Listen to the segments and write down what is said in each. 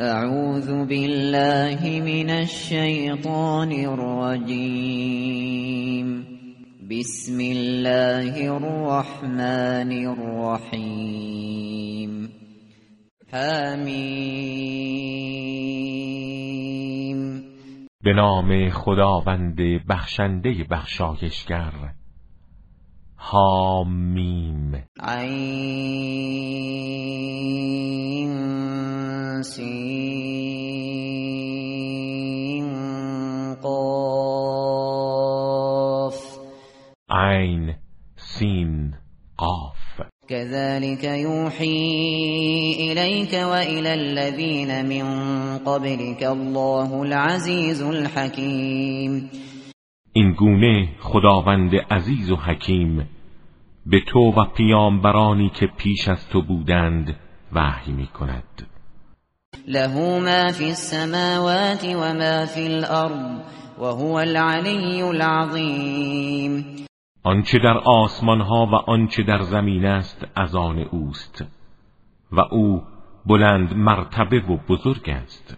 اعوذ بالله من الشیطان الرجیم بسم الله الرحمن الرحیم حمیم به نام خداوند بخشنده بخشایشگر. حامیم عین. سین قاف عین سین قاف. كذلك يوحي إليك وإلى الذين من قبلك الله العزيز الحكيم. این گونه خداوند عزیز و حکیم به تو و پیامبرانی که پیش از تو بودند وحی می کند له ما في السماوات وما في الأرض وهو العلي العظيم. آنچه در آسمان ها و آنچه در زمین است از آن اوست. و او بلند مرتبه و بزرگ است.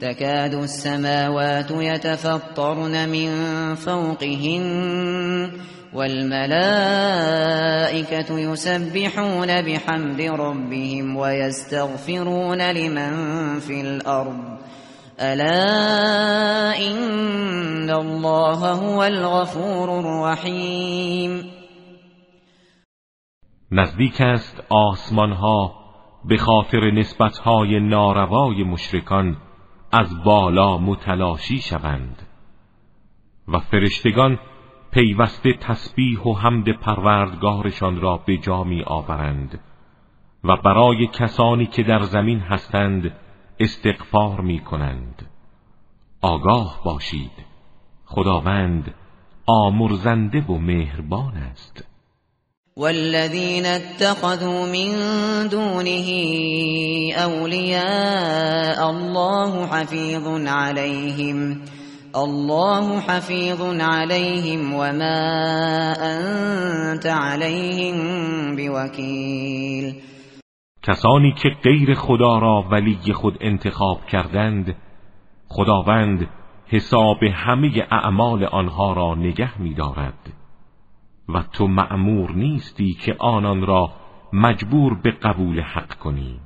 تكاد السماوات يتفطرن من فوقهن والملائكة يسبحون بحمد ربهم ويستغفرون لمن في الأرض. ألا إن الله هو الغفور الرحيم. نزدیک است آسمان ها به خاطر نسبت های ناروای مشرکان از بالا متلاشی شوند و فرشتگان پیوسته تسبیح و حمد پروردگارشان را به جا می آورند و برای کسانی که در زمین هستند استغفار می کنند آگاه باشید. خداوند آمرزنده و مهربان است. والذين اتخذوا من دونه أولياء الله حفيظ عليهم الله حفيظ عليهم وما أنت عليهم بوكيل. کسانی که غیر خدا را ولی خود انتخاب کردند خداوند حساب همه اعمال آنها را نگه می‌دارد. و تو مأمور نیستی که آنان را مجبور به قبول حق کنی.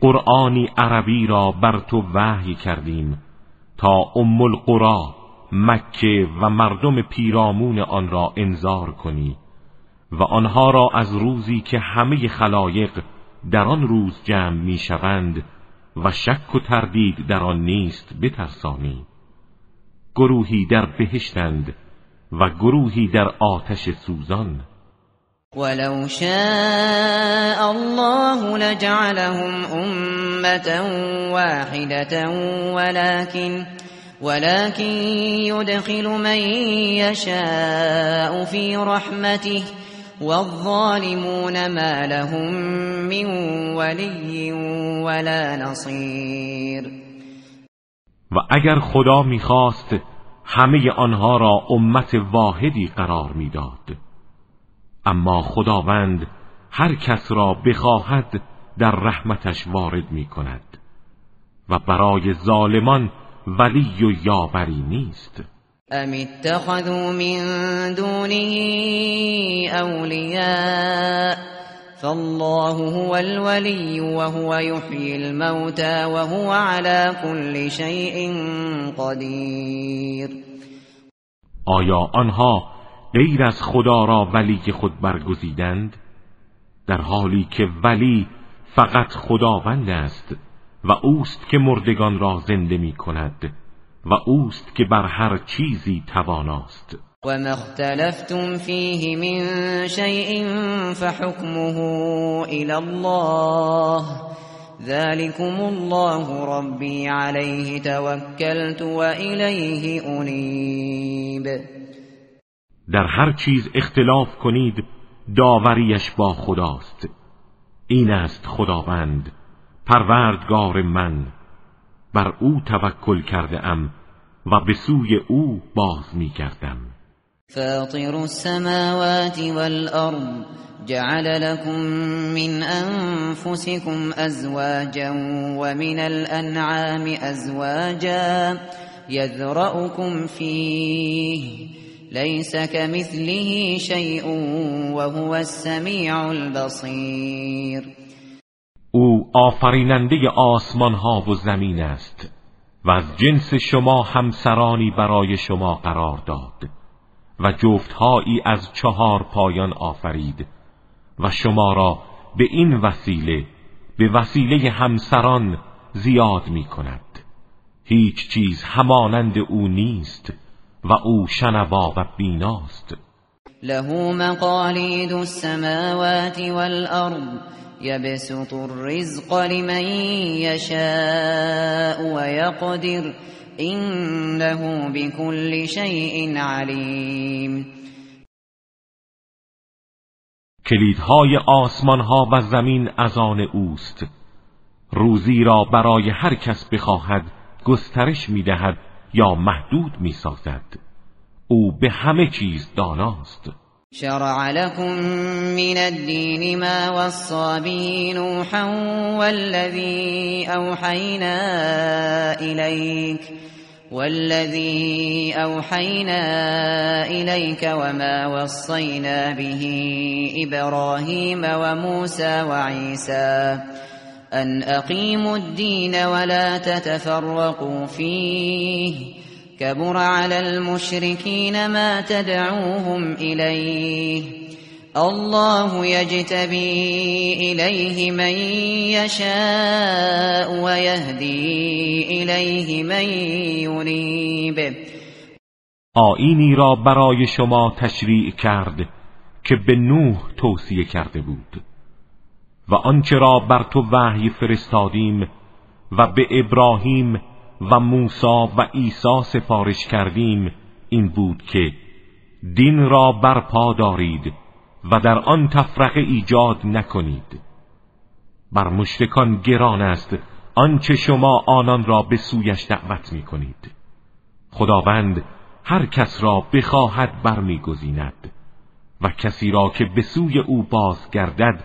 قرآنی عربی را بر تو وحی کردیم تا ام القرا مکه و مردم پیرامون آن را انذار کنی و آنها را از روزی که همه خلایق در آن روز جمع می‌شوند و شک و تردید در آن نیست بترسانی. گروهی در بهشتند و گروهی در آتش سوزان. ولو شاء الله لجعلهم أمة واحدة ولكن ولكن يدخل من يشاء في رحمته والظالمون ما لهم من ولي ولا نصير. و اگر خدا میخواست همه آنها را امت واحدی قرار میداد. اما خداوند هر کس را بخواهد در رحمتش وارد می کند و برای ظالمان ولی و یاوری نیست. ام اتخذوا من دونه اولیاء فالله هو الولي وهو يحيي الموتى وهو على كل شيء قدير آیا آنها غیر از خدا را ولی خود برگزیدند در حالی که ولی فقط خداوند است و اوست که مردگان را زنده می کند و اوست که بر هر چیزی تواناست. و مختلفتم فیه من شیء فحکمه الى الله ذلكم الله ربي عليه توكلت وإليه أنيب در هر چیز اختلاف کنید داوریش با خداست. این است خداوند پروردگار من. بر او توکل کرده ام و به سوی او باز می کردم فاطر السماوات والأرض جعل لكم من أنفسكم أزواجا ومن الأنعام أزواجا يذرأكم فيه. ليس كمثله شيء وهو السميع البصير. او آفریننده آسمان ها و زمین است و از جنس شما همسرانی برای شما قرار داد و جفتهایی از چهار پایان آفرید و شما را به این وسیله به وسیله همسران زیاد می کند هیچ چیز همانند او نیست. و او شنوا و بیناست. له مقالید السماوات والارض يبسط الرزق لمن يشاء ويقدر إنه بكل شيء عليم کلیدهای آسمان ها و زمین از آن اوست. روزی را برای هر کس بخواهد گسترش می‌دهد یا محدود می‌سازد. او به همه چیز داناست. شرع لكم من الدين ما وصى به نوحا والذي أوحينا إليك والذي أوحينا إليك وما وصينا به إبراهيم وموسى وعيسى. أن أقيموا الدين ولا تتفرقوا فيه. كبر على المشركين ما تدعوهم إليه. الله يجتبي إليه من يشاء ويهدي إليه من ينيب آینی را برای شما تشریع کرد که به نوح توصیه کرده بود. و آنچه را بر تو وحی فرستادیم و به ابراهیم و موسا و عیسی سفارش کردیم این بود که دین را برپا دارید و در آن تفرقه ایجاد نکنید. بر مشرکان گران است آنچه شما آنان را به سویش دعوت می کنید خداوند هر کس را بخواهد برمیگزیند و کسی را که به سوی او بازگردد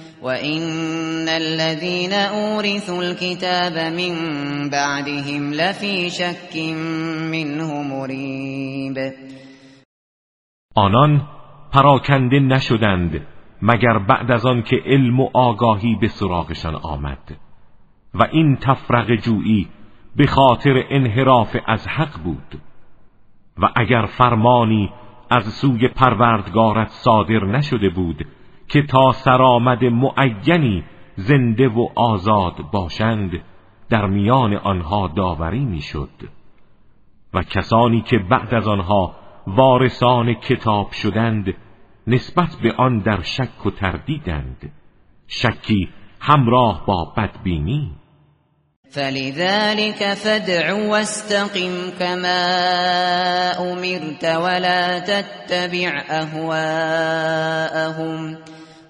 وإن الذين أورثوا الكتاب من بعدهم لفي شك منه مريب. آنان پراکنده نشدند مگر بعد از آن که علم و آگاهی به سراغشان آمد. و این تفرق جویی به خاطر انحراف از حق بود. و اگر فرمانی از سوی پروردگارت صادر نشده بود که تا سرآمد معینی زنده و آزاد باشند در میان آنها داوری می‌شد. و کسانی که بعد از آنها وارثان کتاب شدند نسبت به آن در شک و تردیدند. شکی همراه با بدبینی. فلذلك فادع واستقم كما امرت ولا تتبع اهواءهم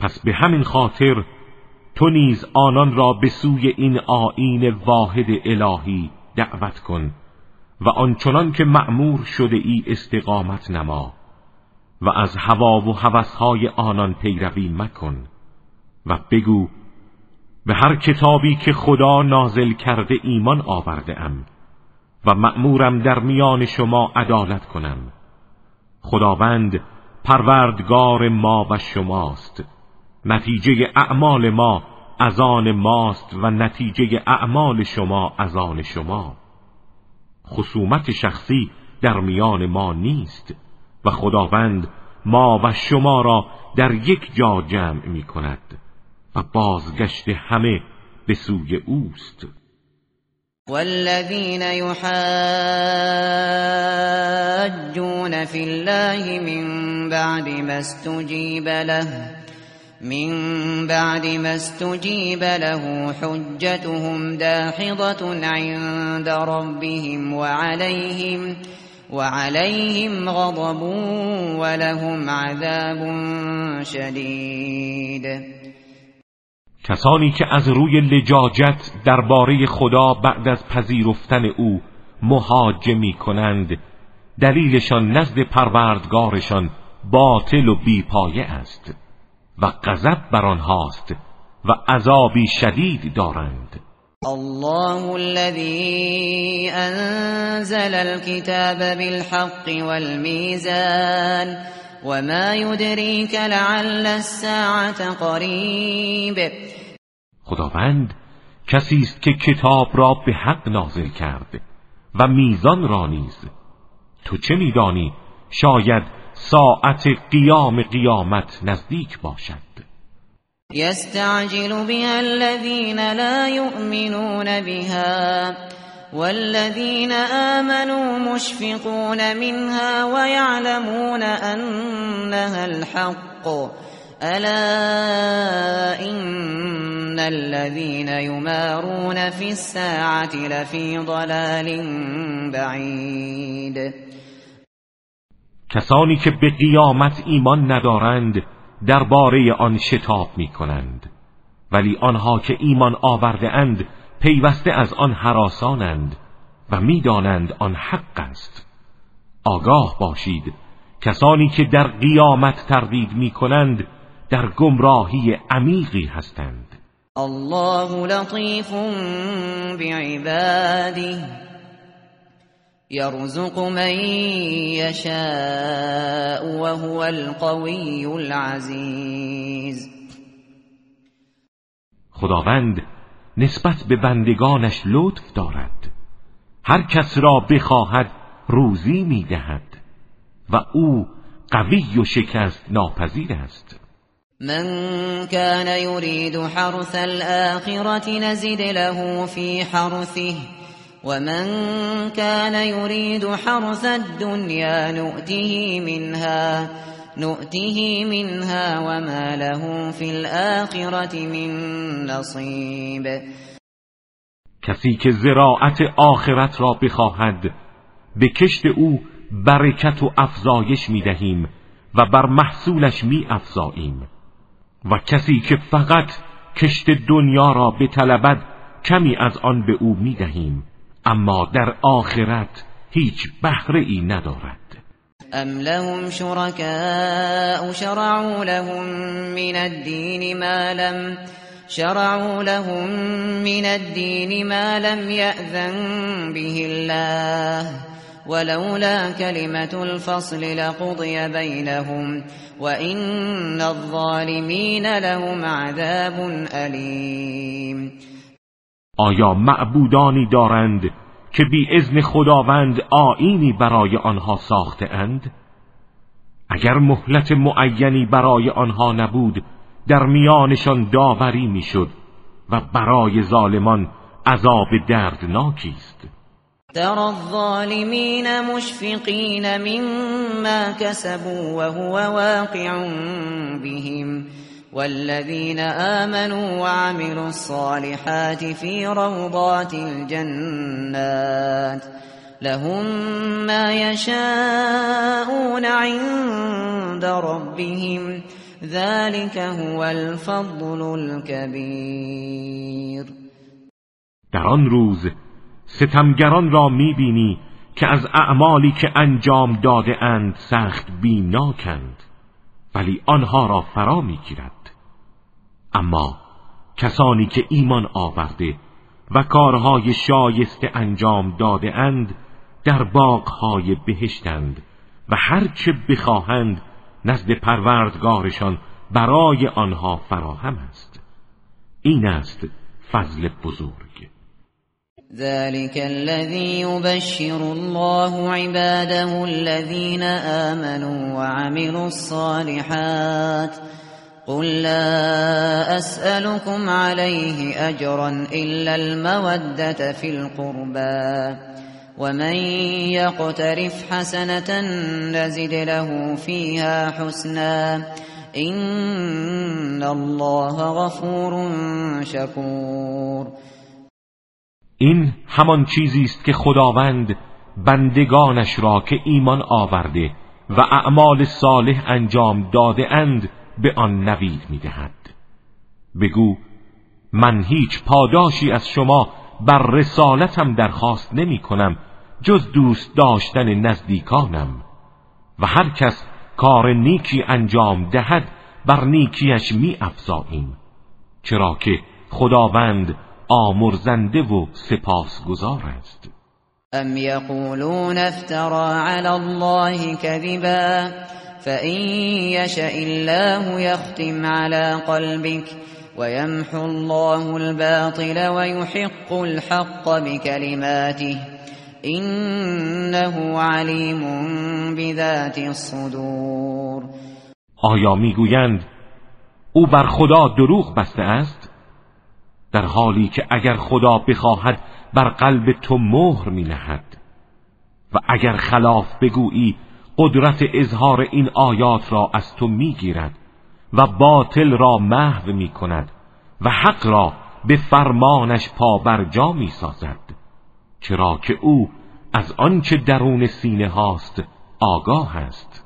پس به همین خاطر تو نیز آنان را به سوی این آیین واحد الهی دعوت کن و آنچنان که مأمور شده ای استقامت نما و از هوا و هوسهای آنان پیروی مکن و بگو به هر کتابی که خدا نازل کرده ایمان آورده ام و مأمورم در میان شما عدالت کنم. خداوند پروردگار ما و شماست. نتیجه اعمال ما از آن ماست و نتیجه اعمال شما از آن شما. خصومت شخصی در میان ما نیست و خداوند ما و شما را در یک جا جمع می کند و بازگشت همه به سوی اوست. والذین یحاجون فی الله من بعد ما استجیب له من بعد ما استجیب له حجتهم داحضة عند ربهم وعليهم وعليهم غضب ولهم عذاب شدید کسانی که از روی لجاجت درباره خدا بعد از پذیرفتن او مهاجه می کنند دلیلشان نزد پروردگارشان باطل و بیپایه است. و غضب بر آنهاست و عذابی شدید دارند. الله الذي انزل الكتاب بالحق والميزان وما يدريك لعل الساعة قريب. خداوند کسی است که کتاب را به حق نازل کرد و میزان را نیز. تو چه میدانی؟ شاید ساعت قیام قیامت نزدیک باشد. يستعجل بها الذين لا يؤمنون بها والذين آمنوا مشفقون منها ويعلمون أنها الحق. ألا إن الذين يمارون في الساعة لفي ضلال بعيد. کسانی که به قیامت ایمان ندارند درباره آن شتاب می کنند ولی آنها که ایمان آورده اند پیوسته از آن حراسانند و می‌دانند آن حق است. آگاه باشید. کسانی که در قیامت تردید می کنند در گمراهی عمیقی هستند. الله لطیف بعباده. يرزق من يشاء وهو القوي العزيز. خداوند نسبت به بندگانش لطف دارد. هر کس را بخواهد روزی می‌دهد و او قوی و شکست ناپذیر است. من كان يريد حرث الآخرة نزد له في حرثه. ومن كان يريد حرث الدنيا نؤته منها نؤته منها وما له في الآخرة من نصيب. کسی که زراعت آخرت را بخواهد به کشت او برکت و افزایش می دهیم و بر محصولش می افزاییم و کسی که فقط کشت دنیا را بطلبد کمی از آن به او می دهیم اما در آخرت هیچ بهره ای ندارد. ام لهم شركاء شرعوا لهم من الدين ما لم شرعوا لهم من الدين ما لم يأذن به الله ولولا كلمة الفصل لقضي بينهم وإن الظالمين لهم عذاب أليم آیا معبودانی دارند که بی اذن خداوند آینی برای آنها ساخته اند؟ اگر مهلت معینی برای آنها نبود در میانشان داوری می‌شد و برای ظالمان عذاب دردناکی است ترى الظالمین مشفقین مما كسبوا وهو واقع بهم والذين آمنوا وعملوا الصالحات في روضات الجنات لهم ما يشاءون عند ربهم ذلك هو الفضل الكبير. در آن روز ستمگران را می‌بینی که از اعمالی که انجام داده اند سخت بیناکند ولی آنها را فرا می‌گیرد. اما کسانی که ایمان آورده و کارهای شایسته انجام داده اند در باغهای بهشتند و هرچه بخواهند نزد پروردگارشان برای آنها فراهم است. این است فضل بزرگ. ذلك الذي يبشر الله عباده الذين آمنوا وعملوا الصالحات. قل لا أسألكم عليه أجرا إلا المودة في القربى. ومن يقترف حسنة نزد له فيها حسنا. إن الله غفور شكور. این همان چیزی است که خداوند بندگانش را که ایمان آورده و اعمال صالح انجام داده اند به آن نوید می‌دهد. بگو من هیچ پاداشی از شما بر رسالتم درخواست نمی کنم جز دوست داشتن نزدیکانم. و هر کس کار نیکی انجام دهد بر نیکیش می افزاییم چرا که خداوند آمرزنده و سپاسگزار است. ام یقولون افترا علی الله كذبا فإن يشأ الله يختم على قلبك ويمحو الله الباطل ويحق الحق بكلماته إنه علیم بذات الصدور. آیا می‌گویند او بر خدا دروغ بسته است؟ در حالی که اگر خدا بخواهد بر قلب تو مهر می نهد و اگر خلاف بگویی قدرت اظهار این آیات را از تو می‌گیرد و باطل را محو می کند و حق را به فرمانش پابرجا می سازد چرا که او از آنچه درون سینه هاست آگاه است.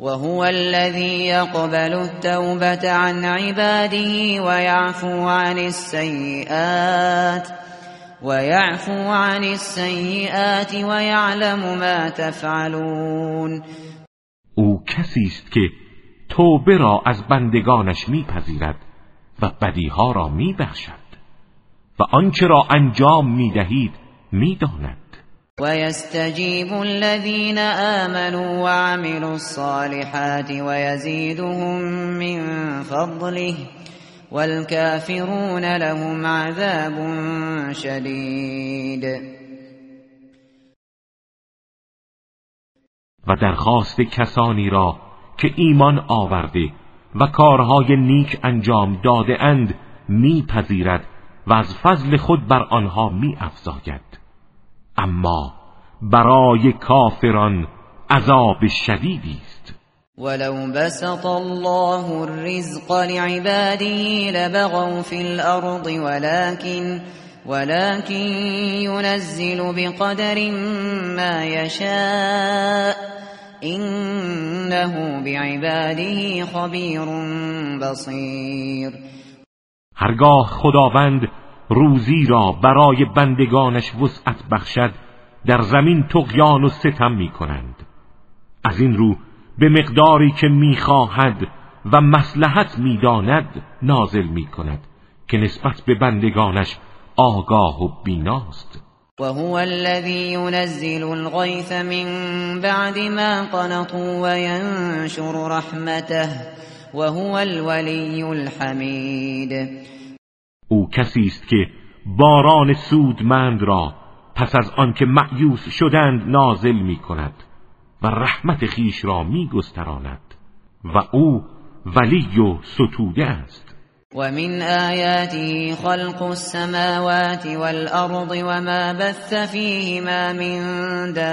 و هو الذی يقبل التوبة عن عباده ويعفو عن السيئات ويعفو عن السيئات ويعلم ما تفعلون. او کسی است که توبه را از بندگانش میپذیرد و بدیها را میبخشد و آنچه را انجام می‌دهید می‌داند. ويستجيب الذين آمنوا وعملوا الصالحات ويزيدهم من فضله والكافرون لهم عذاب شدید و درخواست کسانی را که ایمان آورده و کارهای نیک انجام داده اند میپذیرد و از فضل خود بر آنها می افزاید اما برای کافران عذاب شدیدی است. ولو بسط الله الرزق لعباده لبغوا في الارض ولكن ولكن ينزل بقدر ما يشاء انه بعباده خبیر بصیر هرگاه خداوند روزی را برای بندگانش وسعت بخشد در زمین تقیان و ستم می کنند از این رو به مقداری که می‌خواهد و مسلحت می‌داند نازل می کند که نسبت به بندگانش آگاه و بیناست. وهو الذي ينزل الغيث من بعد ما قنطوا وينشر رحمته وهو الولي الحمید. او کسی است که باران سودمند را پس از آنکه معیوس شدند نازل می کند و رحمت خیش را می گستراند و او ولی و ستوده است. ومن آياته خلق السماوات والأرض وما بث فيهما من دابة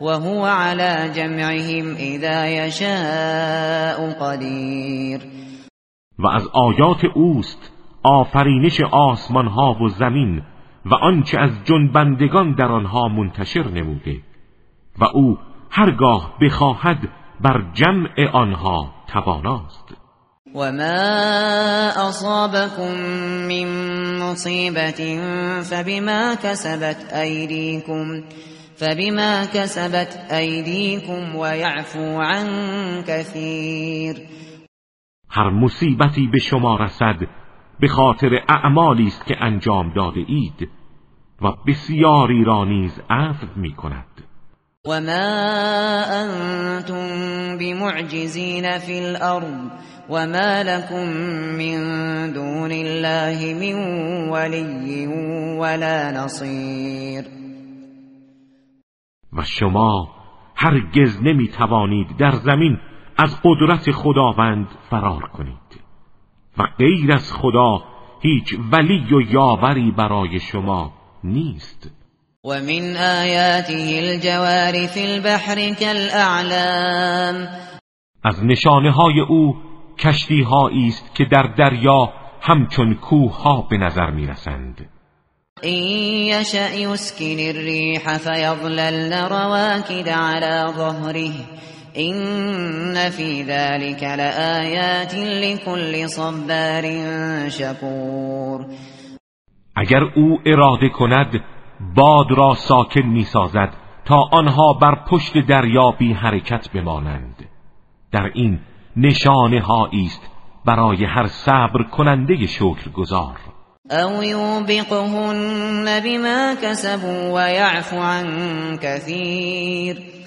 وهو على جمعهم إذا يشاء قدير و از آیات اوست آفرینش آسمان ها و زمین و آنچه از جنبندگان در آنها منتشر نموده و او هرگاه بخواهد بر جمع آنها تواناست. وما أصابكم من مصيبة فبما كسبت أيديكم فبما كسبت أيديكم ويعفو عن كثير. هر مصیبتی به شما رسد به خاطر اعمالی است که انجام داده اید و بسیاری را نیز عفو می کند. و ما انتم بمعجزین فی الارض و ما لكم من دون الله من ولی ولا نصیر و شما هرگز نمی توانید در زمین از قدرت خداوند فرار کنید. و غیر از خدا هیچ ولی و یاوری برای شما نیست. و من آیاته الجوار فی البحر كالاعلام از نشانه های او کشتی است که در دریا همچون کوه ها به نظر می رسند این یشأ یسکن الریح فیظللن رواکد على ظهره. این فی ذلك لآیات لكل صبار شکور اگر او اراده کند باد را ساکن می سازد تا آنها بر پشت دریا بی حرکت بمانند. در این نشانه است برای هر صبر کننده شکر گذار او یوبقهن بما کسبوا و یعفو عن کثیر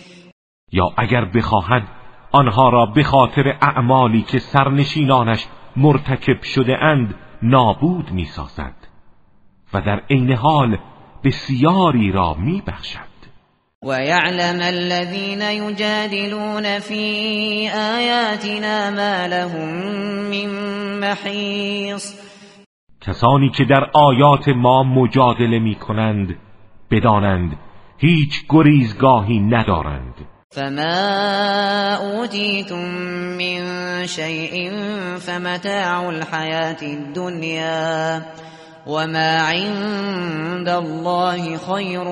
یا اگر بخواهد آنها را به خاطر اعمالی که سرنشینانش مرتکب شده اند نابود می سازد و در عین حال بسیاری را می بخشد و یعلم الذین یجادلون فی آیاتنا ما لهم من محیص کسانی که در آیات ما مجادله می کنند بدانند هیچ گریزگاهی ندارند. فما اوتیتم من شیء فمتاع الحیات الدنیا وما عند الله خیر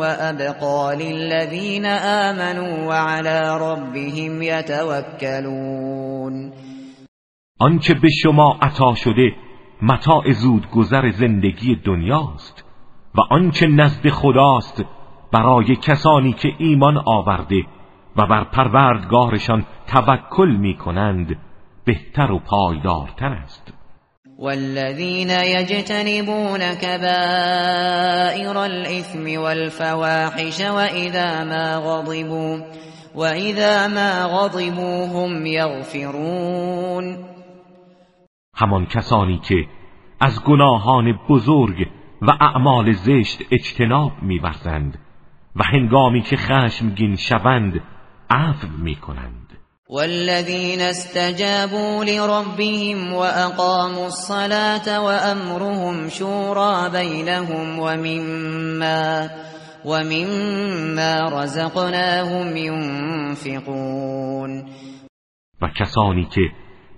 وابقى للذین آمنوا وعلى ربهم يتوكلون آنچه به شما عطا شده متاع زود گذر زندگی دنیاست و آنچه نزد خداست برای کسانی که ایمان آورده و بر پروردگارشان توکل می کنند بهتر و پایدارتر است. والذین یجتنبون كبائر الإثم والفواحش وإذا ما غضبوا وإذا ما غضبوا هم يغفرون همان کسانی که از گناهان بزرگ و اعمال زشت اجتناب میورزند و هنگامی که خشمگین شوند عفو می‌کنند. والذین استجابوا لربهم واقاموا الصلاة وامرهم شورى بينهم ومما ومما رزقناهم ينفقون. و کسانی که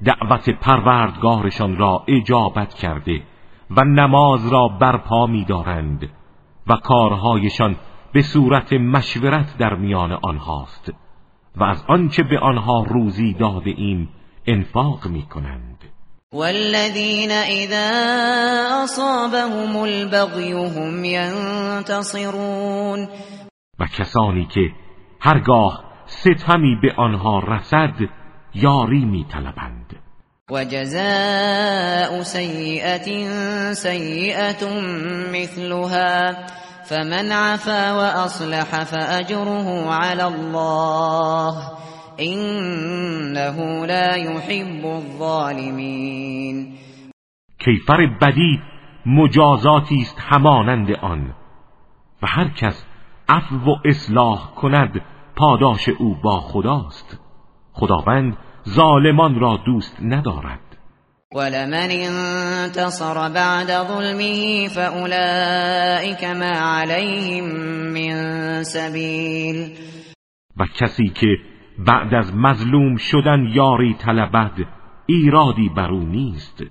دعوت پروردگارشان را اجابت کرده و نماز را برپا می‌دارند و کارهایشان به صورت مشورت در میان آنهاست و از آنچه به آنها روزی داده ایم انفاق می کنند والذین اذا اصابهم البغی هم ینتصرون. و کسانی که هرگاه ستمی به آنها رسد یاری می طلبند و جزاء سیئت سیئت مثلها. فمن عفا واصلح فاجره على الله انه لا يحب الظالمین کیفر بدی مجازاتی است همانند آن و هر کس عفو و اصلاح کند پاداش او با خداست. خداوند ظالمان را دوست ندارد. ولمن انتصر بعد ظلمه فأولئك ما عليهم من سبیل و کسی که بعد از مظلوم شدن یاری طلبد ایرادی بر او نیست.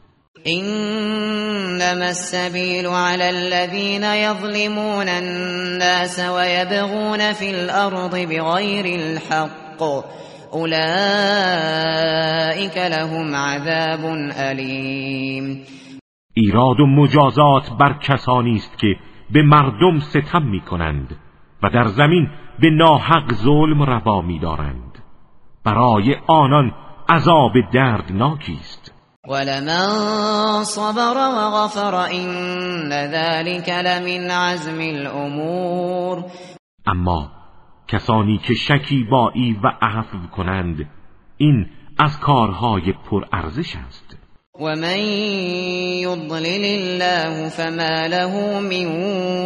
انما السبيل على الذين يظلمون الناس ويبغون في الارض بغير الحق. فاولئک لهم عذاب علیم ایراد و مجازات بر کسانی است که به مردم ستم می کنند و در زمین به ناحق ظلم روا می دارند برای آنان عذاب دردناکی است. ولمن صبر وغفر این ذلك لمن عزم الامور اما کسانی که شکیبایی و عفو کنند این از کارهای پرارزش است. ومن يضلل الله فما له من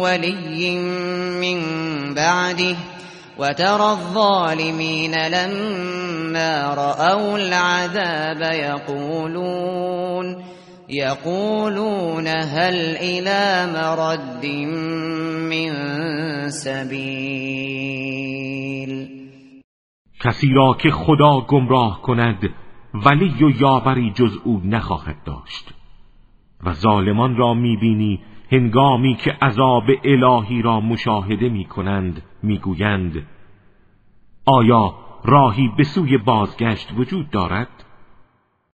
ولي من بعده وترى الظالمين لما رأوا العذاب يقولون يقولون هل إلى مرد من سبيل؟ کسی را که خدا گمراه کند ولی و یاوری جز او نخواهد داشت. و ظالمان را می‌بینی هنگامی که عذاب الهی را مشاهده می‌کنند می‌گویند آیا راهی به سوی بازگشت وجود دارد؟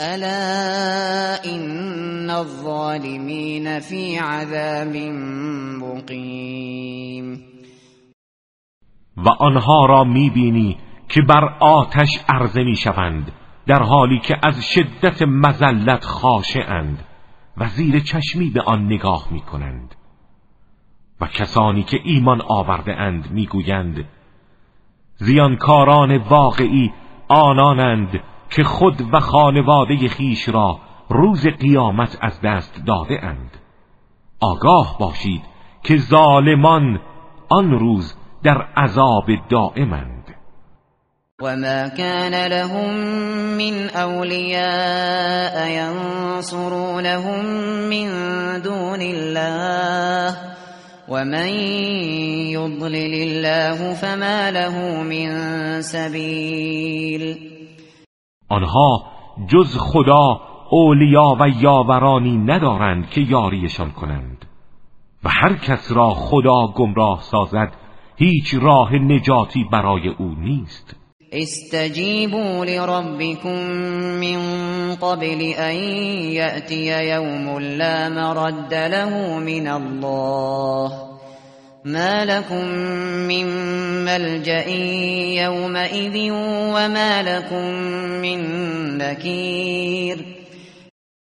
ألا إن الظالمين في عذاب مقيم. و آنها را می‌بینی که بر آتش عرضه می‌شوند در حالی که از شدت مزلت خاشعند و زیر چشمی به آن نگاه می کنند و کسانی که ایمان آورده اند می گویند زیانکاران واقعی آنانند که خود و خانواده خیش را روز قیامت از دست داده اند. آگاه باشید که ظالمان آن روز در عذاب دائمند. وما كان لهم من أولياء ينصرونهم من دون الله ومن يضلل الله فما له من سبيل آنها جز خدا اولیا و یاورانی ندارند که یاریشان کنند. و هر کس را خدا گمراه سازد هیچ راه نجاتی برای او نیست. استجیبوا لربكم من قبل ان يأتي يوم لا مرد له من الله. ما لكم من ملجأ يومئذ وما لكم من نكير.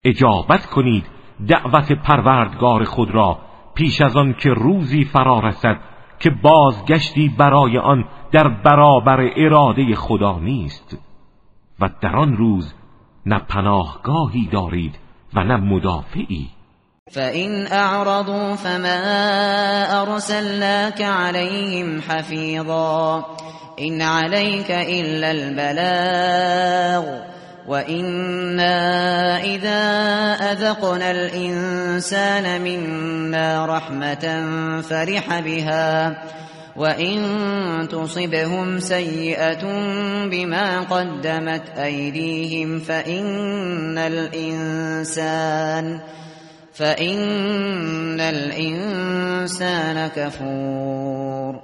اجابت کنید دعوت پروردگار خود را پیش از آن که روزی فرا رسد که بازگشتی برای آن در برابر اراده خدا نیست. و در آن روز نه پناهگاهی دارید و نه مدافعی. فَإِنْ أَعْرَضُوا فَمَا أَرْسَلْنَاكَ عَلَيْهِمْ حَفِيظًا إِنْ عَلَيْكَ إِلَّا الْبَلَاغُ وَإِنَّا إِذَا أَذَقْنَا الْإِنسَانَ مِنَّا رَحْمَةً فَرِحَ بِهَا وَإِن تُصِبْهُمْ سَيِّئَةٌ بِمَا قَدَّمَتْ أَيْدِيهِمْ فَإِنَّ الْإِنسَانَ فَإِنَّ الْإِنسَانَ كَفُورٌ.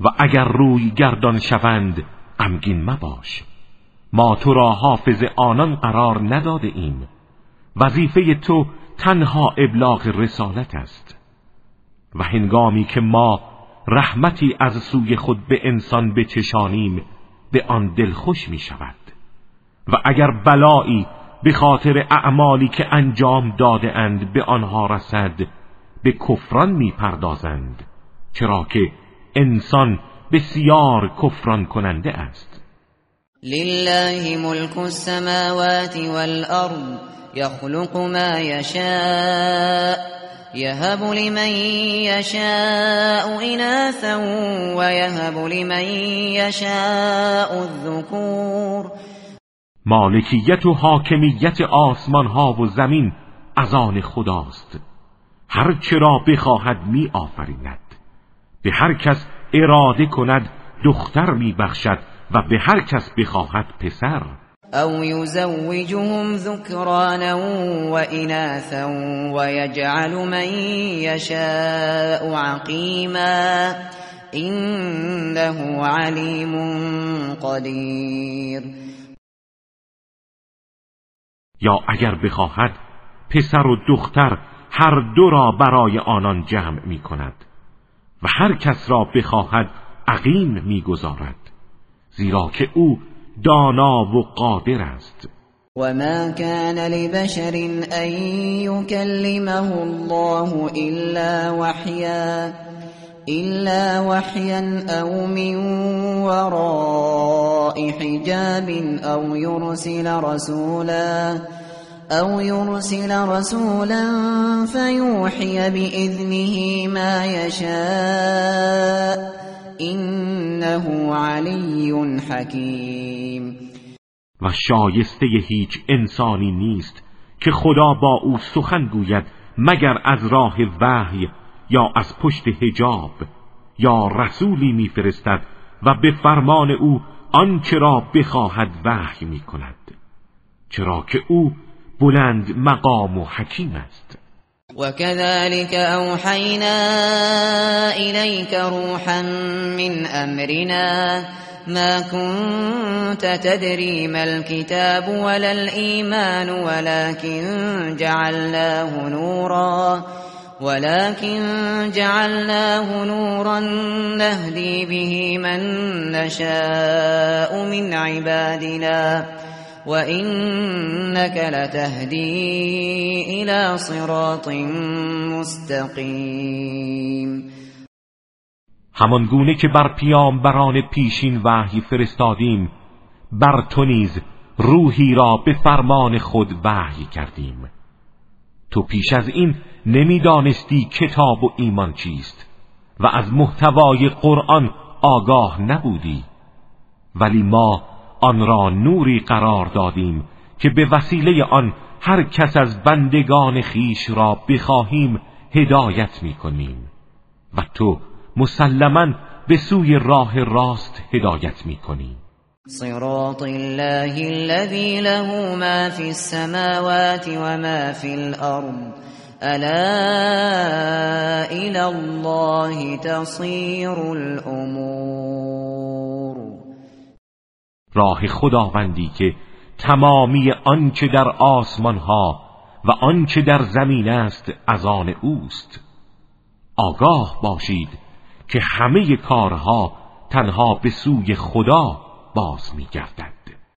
و اگر روی گردان شوند غمگین مباش. ما تو را حافظ آنان قرار نداده ایم. وظیفه تو تنها ابلاغ رسالت است. و هنگامی که ما رحمتی از سوی خود به انسان بچشانیم به آن دلخوش می شود و اگر بلایی به خاطر اعمالی که انجام داده اند به آنها رسد به کفران می پردازند چرا که انسان بسیار کفران کننده است. لله ملك السماوات والارض يخلق ما يشاء يهب لمن يشاء اناثا ويهب لمن يشاء الذكور. مالکیت و حاکمیت آسمان ها و زمین از آن خداست. هر چرا بخواهد می آفریند به هر کس اراده کند دختر می بخشد و به هر کس بخواهد پسر. او یزوجهم ذکرانا و اناثا و یجعل من یشاء عقیما. انه علیم قدیر. یا اگر بخواهد پسر و دختر هر دو را برای آنان جمع می کند و هر کس را بخواهد عقیم می‌گذارد زیرا که او دانا و قادر است. وما كان لبشر ان يكلمه الله الا وحيا الا وحيا او من وراء حجاب او يرسل رسولا او يرسل رسولا فيوحي باذنه ما يشاء انه علی حکیم و شایسته هیچ انسانی نیست که خدا با او سخن گوید مگر از راه وحی یا از پشت حجاب یا رسولی میفرستد و به فرمان او آنچه را بخواهد وحی می کند چرا که او بلند مقام و حکیم است. وكذلك أوحينا إليك روحا من أمرنا ما كنت تدري ما الكتاب ولا الإيمان ولكن جعلناه نورا ولكن جعلناه نورا نهدي به من نشاء من عبادنا وإنك لتهدي إلى صراط مستقیم همان گونه که بر پیامبران پیشین وحی فرستادیم بر تو نیز روحی را به فرمان خود وحی کردیم. تو پیش از این نمی‌دانستی کتاب و ایمان چیست و از محتوای قرآن آگاه نبودی. ولی ما آن را نوری قرار دادیم که به وسیله آن هر کس از بندگان خیش را بخواهیم هدایت می کنیم و تو مسلما به سوی راه راست هدایت می کنیم صراط الله الذي له ما في السماوات وما في الأرض. ألا إلى الله تصير الأمور. راه خداوندی که تمامی آنچه در آسمان ها و آنچه در زمین است از آن اوست. آگاه باشید که همه کارها تنها به سوی خدا باز میگردد.